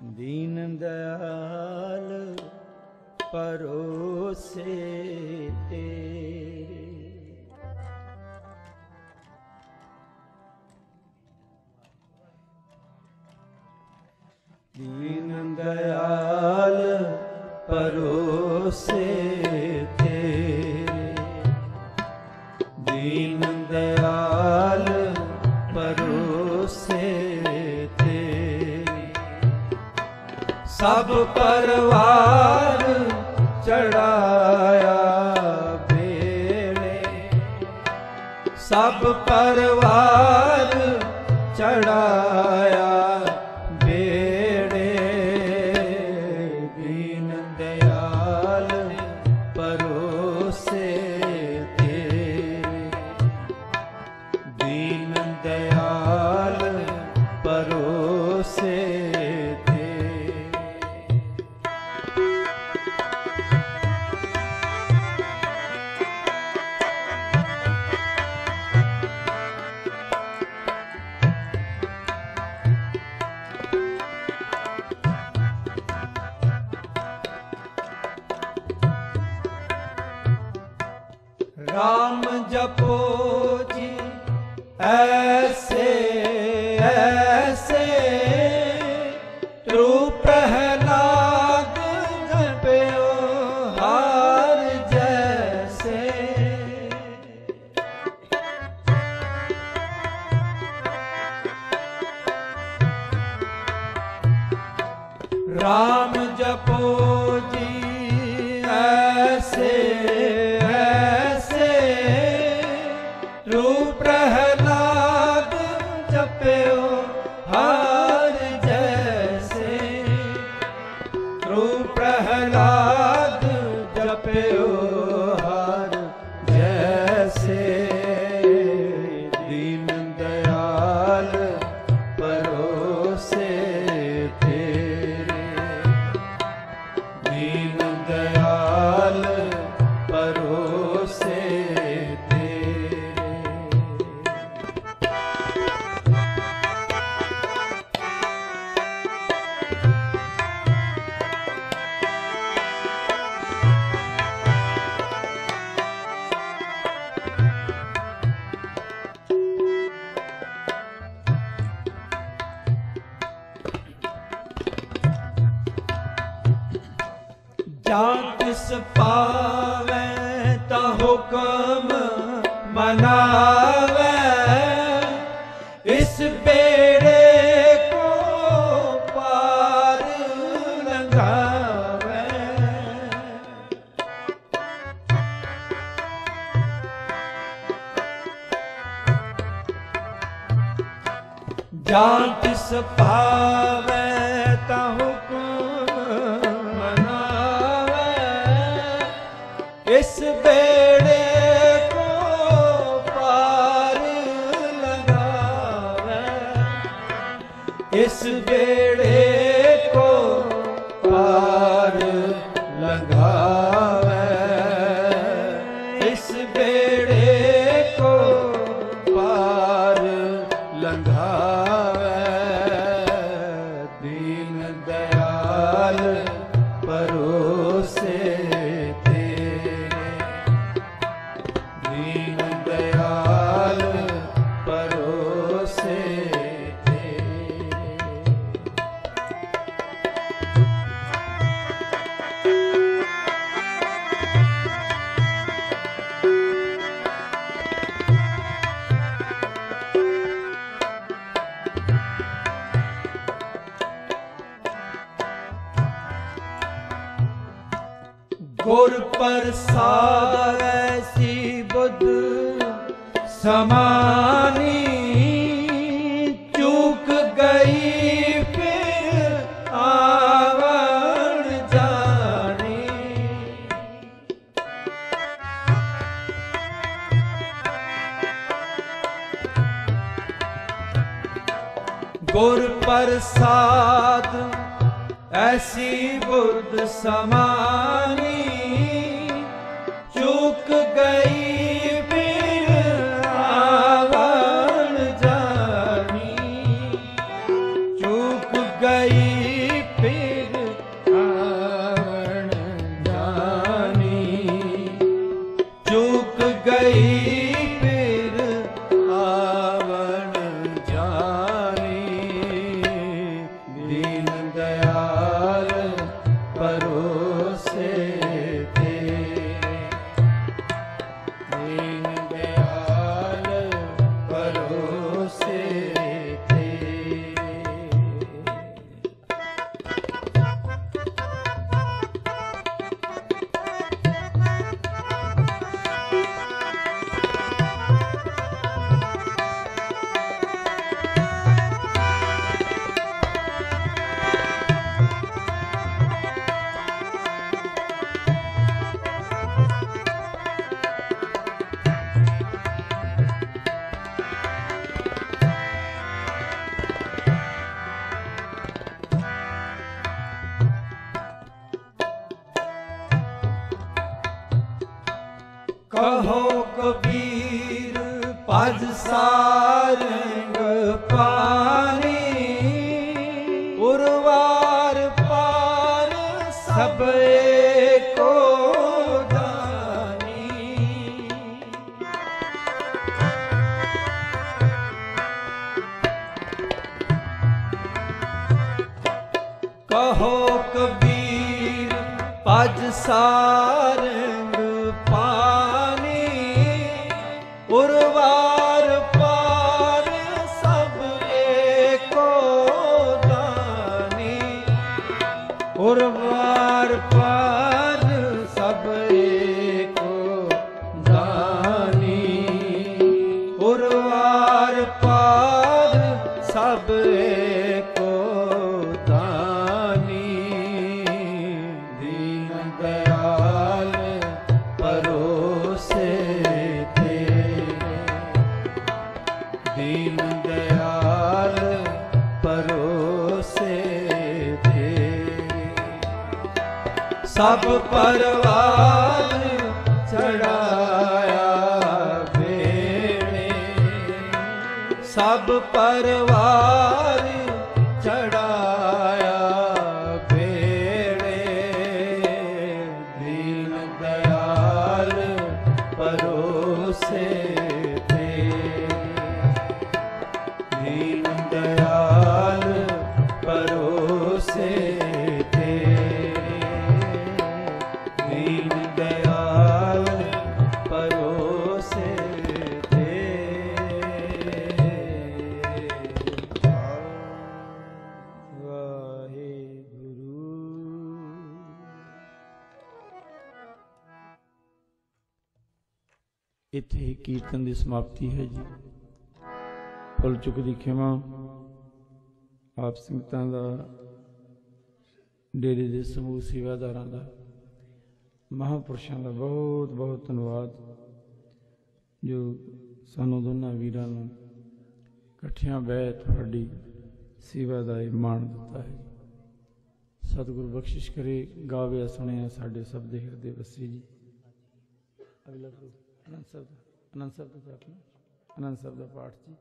ਦੀਨ ਦਇਆਲ ਪਰੋਸੇ ਤੇਰੇ ਦੀਨ ਦਇਆਲ ਪਰੋਸੇ ਸਭ ਪਰਵਾਰ ਚੜਾਇਆ ਬੇੜੇ ਸਭ ਪਰਵਾਰ ਚੜਾਇਆ ਰਾਮ ਜਪੋ ਜੀ ਐਸੇ ਜਾਂ ਕਿਸ ਪਾਵੇ ਤਾਂ ਹੁਕਮ ਮਨਾਵੇ। ਇਸ ਬੇੜੇ ਕੋ ਪਾਰ ਲੰਘਾਵੇ। ਜਾਂ ਤਿਸ ਭਾਵੇ ਪਰੋਸੇ ਗੁਰ ਪ੍ਰਸਾਦ ਬੁੱਧ ਸਮਾਨੀ ਚੁੱਕ ਗਈ ਫਿਰ ਆਵਣ ਜਾਣੀ ਗੁਰ ਪ੍ਰਸਾਦ ਐਸੀ ਬੁੱਧ ਸਮਾਨੀ ਸਭ ਏਕੋ ਦਾਨੀ। ਕਹੋ ਕਬੀਰ ਪਜ ਸਾਰ ਸਭ ਪਰਵਾਰ ਚੜਾਇਆ ਵੇਣੇ ਸਭ ਪਰਵਾਰ ਚੜਾਇਆ ਵੇਣੇ ਦੀਨ ਦਇਆਲ ਪਰੋਸੇ ਇੱਥੇ ਹੀ ਕੀਰਤਨ ਦੀ ਸਮਾਪਤੀ ਹੈ ਜੀ। ਫੁੱਲ ਚੁੱਕ ਦੀ ਖਿਮਾ। ਆਪ ਸੰਗਤਾਂ ਦਾ, ਡੇਰੇ ਦੇ ਸਮੂਹ ਸੇਵਾਦਾਰਾਂ ਦਾ, ਮਹਾਂਪੁਰਸ਼ਾਂ ਦਾ ਬਹੁਤ ਬਹੁਤ ਧੰਨਵਾਦ, ਜੋ ਸਾਨੂੰ ਦੋਨਾਂ ਵੀਰਾਂ ਨੂੰ ਇਕੱਠਿਆਂ ਬਹਿ ਤੁਹਾਡੀ ਸੇਵਾ ਦਾ ਇਹ ਮਾਣ ਦਿੱਤਾ ਹੈ। ਸਤਿਗੁਰ ਬਖਸ਼ਿਸ਼ ਕਰੇ ਗਾਵਿਆ ਸੁਣਿਆ ਸਾਡੇ ਸਭ ਦੇ ਹਿਰਦੇ ਵਸੇ ਜੀ। ਅਗਲਾ ਅਨੰਦ ਸਾਹਿਬ ਦਾ ਅਨੰਦ ਸਾਹਿਬ ਦਾ ਆਪਣਾ ਅਨੰਦ ਸਾਹਿਬ ਦਾ ਪਾਠ ਜੀ।